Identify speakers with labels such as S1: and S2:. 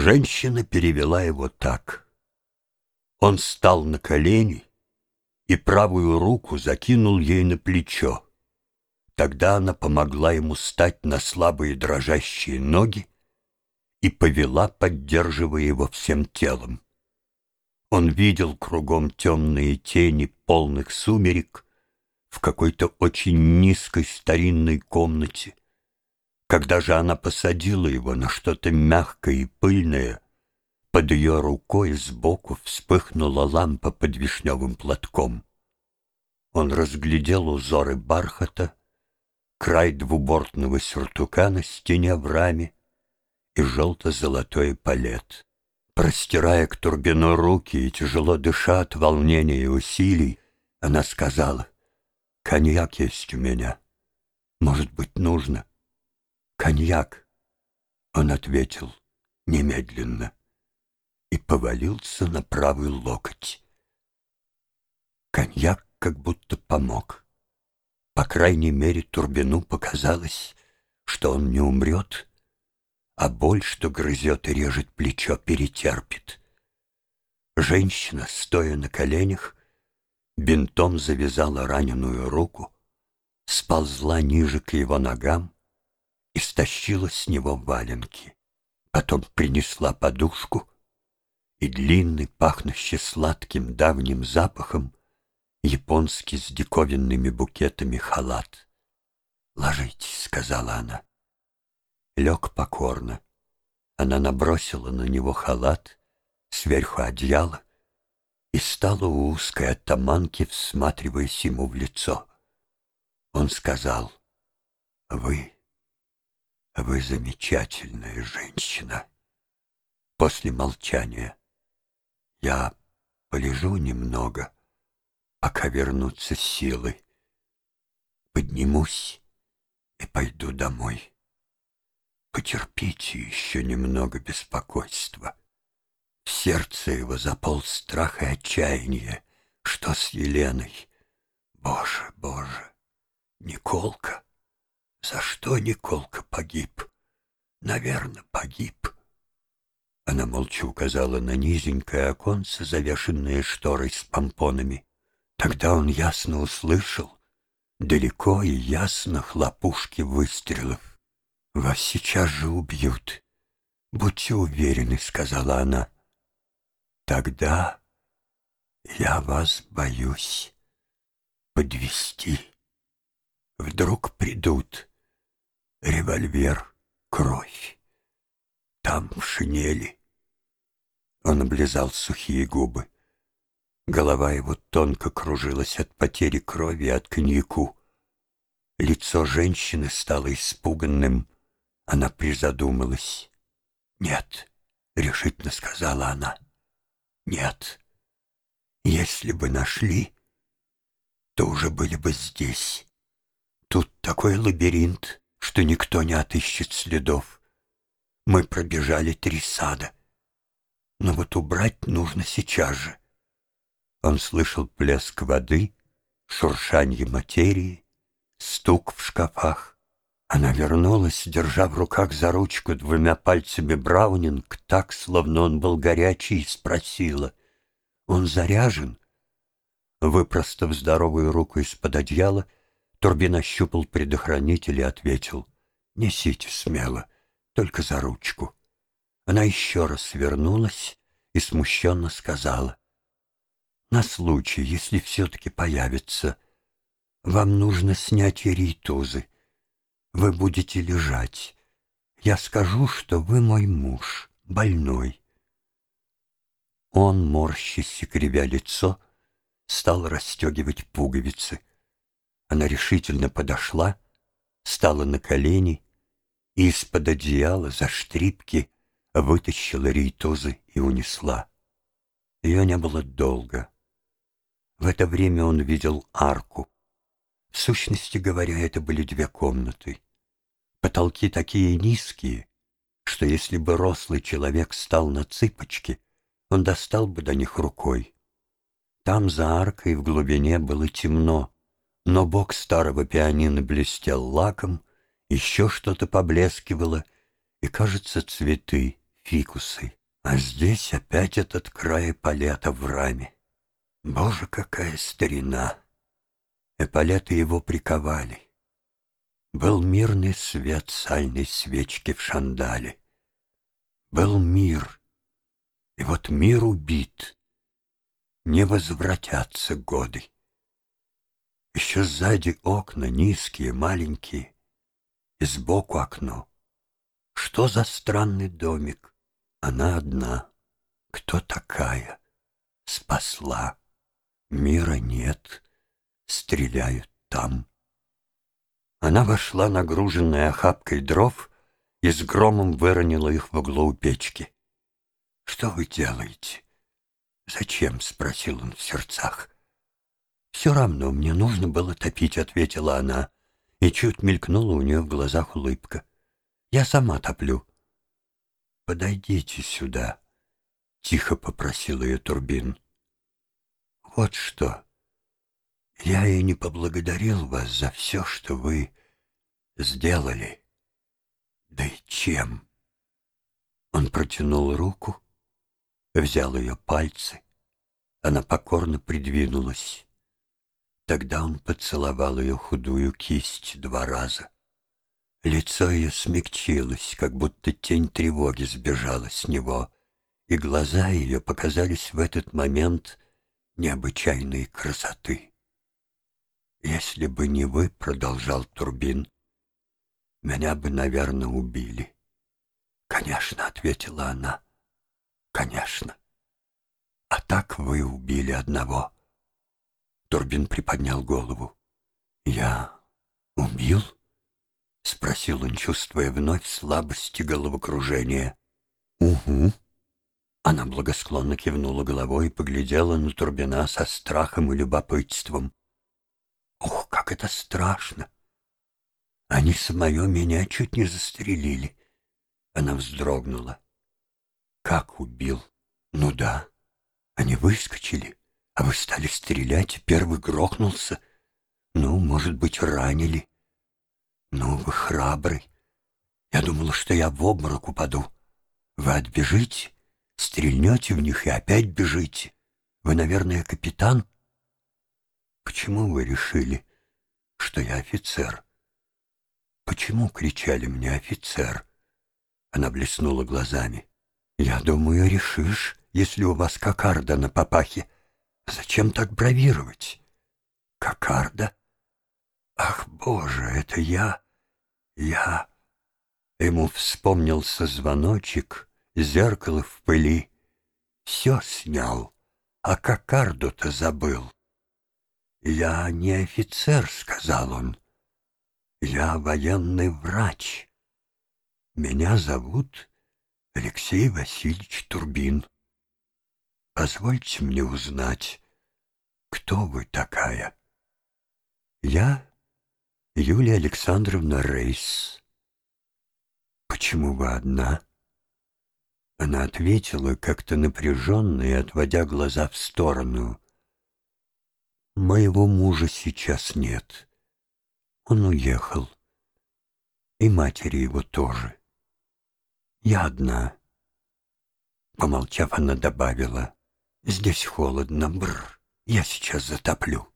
S1: Женщина перевела его так. Он стал на колени и правую руку закинул ей на плечо. Тогда она помогла ему стать на слабые дрожащие ноги и повела, поддерживая его всем телом. Он видел кругом темные тени полных сумерек в какой-то очень низкой старинной комнате. Когда же она посадила его на что-то мягкое и пыльное, под ее рукой сбоку вспыхнула лампа под вишневым платком. Он разглядел узоры бархата, край двубортного сюртука на стене в раме и желто-золотой палет. Простирая к Турбину руки и тяжело дыша от волнения и усилий, она сказала, «Коньяк есть у меня. Может быть, нужно?» «Коньяк!» Он ответил немедленно и повалился на правый локоть. Коньяк как будто помог. По крайней мере, Турбину показалось, что он не умрет, а боль, что грызет и режет плечо, перетерпит. Женщина, стоя на коленях, бинтом завязала раненую руку, сползла ниже к его ногам и стащила с него валенки. Потом принесла подушку и длинный, пахнущий сладким давним запахом, японский с диковинными букетами халат. «Ложитесь», — сказала она лег покорно. Она набросила на него халат, сверху одеяло, и стала у узкой оттаманки, всматриваясь ему в лицо. Он сказал, «Вы, вы замечательная женщина». После молчания, «Я полежу немного, пока вернутся силы. Поднимусь и пойду домой». Потерпите еще немного беспокойства. В сердце его заполз страх и отчаяние. Что с Еленой? Боже, Боже! Николка! За что Николка погиб? Наверное, погиб. Она молча указала на низенькое оконце, завешенное шторой с помпонами. Тогда он ясно услышал, далеко и ясно хлопушки выстрелов. «Вас сейчас же убьют. Будьте уверены», — сказала она. «Тогда я вас боюсь подвести. Вдруг придут револьвер, кровь. Там в шинели». Он облизал сухие губы. Голова его тонко кружилась от потери крови от коньяку. Лицо женщины стало испуганным, она призадумалась. «Нет», — решительно сказала она, — «нет. Если бы нашли, то уже были бы здесь. Тут такой лабиринт, что никто не отыщет следов. Мы пробежали три сада. Но вот убрать нужно сейчас же». Он слышал плеск воды, шуршанье материи, стук в шкафах. Она вернулась, держа в руках за ручку двумя пальцами Браунинг, так, словно он был горячий, и спросила. «Он заряжен?» Выпростав здоровую руку из-под одеяла, Турбин ощупал предохранитель и ответил. «Несите смело, только за ручку». Она еще раз вернулась и смущенно сказала. «На случай, если все-таки появится, вам нужно снять ритузы». Вы будете лежать. Я скажу, что вы мой муж, больной. Он, морщись и кривя лицо, стал расстегивать пуговицы. Она решительно подошла, стала на колени и из-под одеяла за штрипки вытащила рейтузы и унесла. Ее не было долго. В это время он видел арку, в сущности говоря, это были две комнаты. Потолки такие низкие, что если бы рослый человек стал на цыпочки, он достал бы до них рукой. Там за аркой в глубине было темно, но бок старого пианино блестел лаком, еще что-то поблескивало, и, кажется, цветы, фикусы, а здесь опять этот край эполета в раме. Боже, какая старина! Эполеты его приковали. Был мирный свет сальной свечки в шандале. Был мир, и вот мир убит. Не возвратятся годы. Еще сзади окна низкие, маленькие, и сбоку окно. Что за странный домик? Она одна. Кто такая? Спасла. Мира нет. Стреляют там. Она вошла, нагруженная охапкой дров, и с громом выронила их в углу у печки. «Что вы делаете?» «Зачем?» — спросил он в сердцах. «Все равно мне нужно было топить», — ответила она, и чуть мелькнула у нее в глазах улыбка. «Я сама топлю». «Подойдите сюда», — тихо попросил ее Турбин. «Вот что. Я и не поблагодарил вас за все, что вы сделали. Да и чем?» Он протянул руку, взял ее пальцы. Она покорно придвинулась. Тогда он поцеловал ее худую кисть два раза. Лицо ее смягчилось, как будто тень тревоги сбежала с него, и глаза ее показались в этот момент необычайной красоты. «Если бы не вы, — продолжал Турбин, — меня бы, наверное, убили». «Конечно», — ответила она, — «конечно. А так вы убили одного». Турбин приподнял голову. «Я убил?» — спросил он, чувствуя вновь слабость и головокружение. «Угу». Она благосклонно кивнула головой и поглядела на Турбина со страхом и любопытством. «Ох, как это страшно! Они самое меня чуть не застрелили». Она вздрогнула. «Как убил? Ну да, они выскочили». А вы стали стрелять, первый грохнулся. Ну, может быть, ранили. Ну, вы храбрый. Я думала, что я в обморок упаду. Вы отбежите, стрельнете в них и опять бежите. Вы, наверное, капитан? Почему вы решили, что я офицер? Почему кричали мне офицер? Она блеснула глазами. Я думаю, решишь, если у вас кокарда на папахе. Зачем так бравировать? Кокарда? Ах, боже, это я, я... Ему вспомнился звоночек, зеркало в пыли. Все снял, а кокарду-то забыл. «Я не офицер», — сказал он. «Я военный врач. Меня зовут Алексей Васильевич Турбин». Позвольте мне узнать, кто вы такая? Я Юлия Александровна Рейс. Почему вы одна? Она ответила как-то напряженно и отводя глаза в сторону. Моего мужа сейчас нет. Он уехал. И матери его тоже. Я одна. Помолчав, она добавила — Здесь холодно, бр. Я сейчас затоплю.